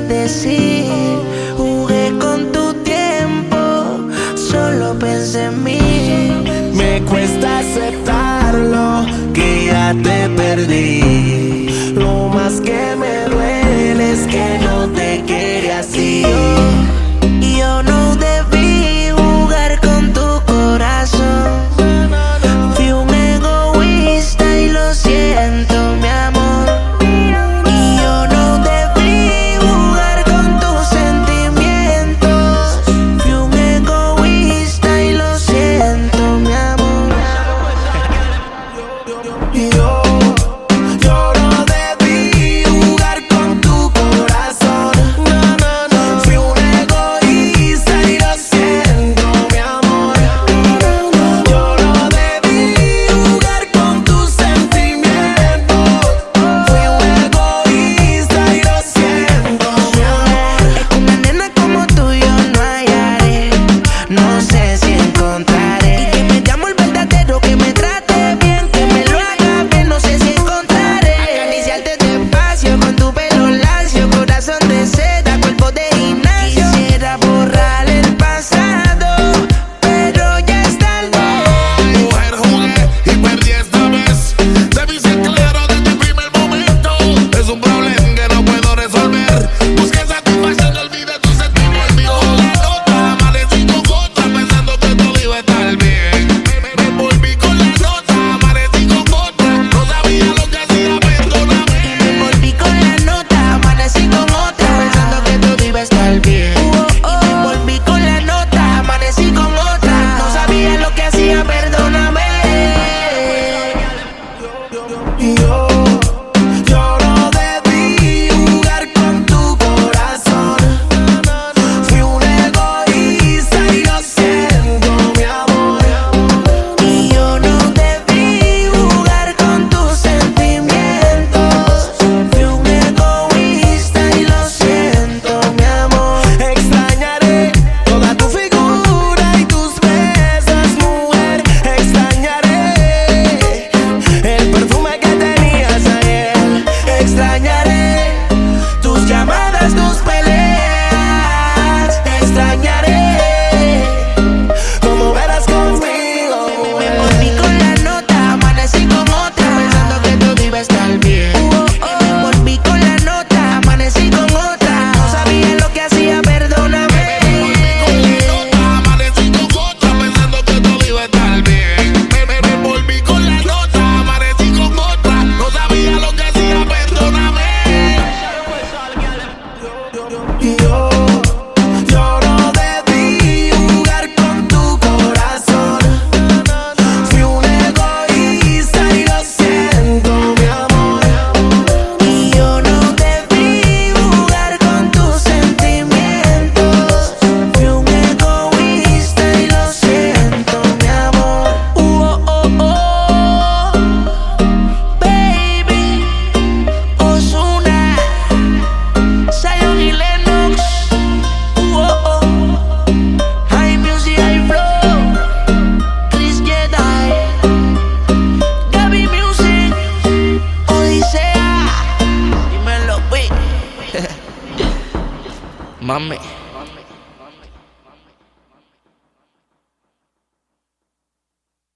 decir. Jugué con tu tiempo, solo pensé en mí. Me cuesta aceptarlo, que ya te perdí. 妈咪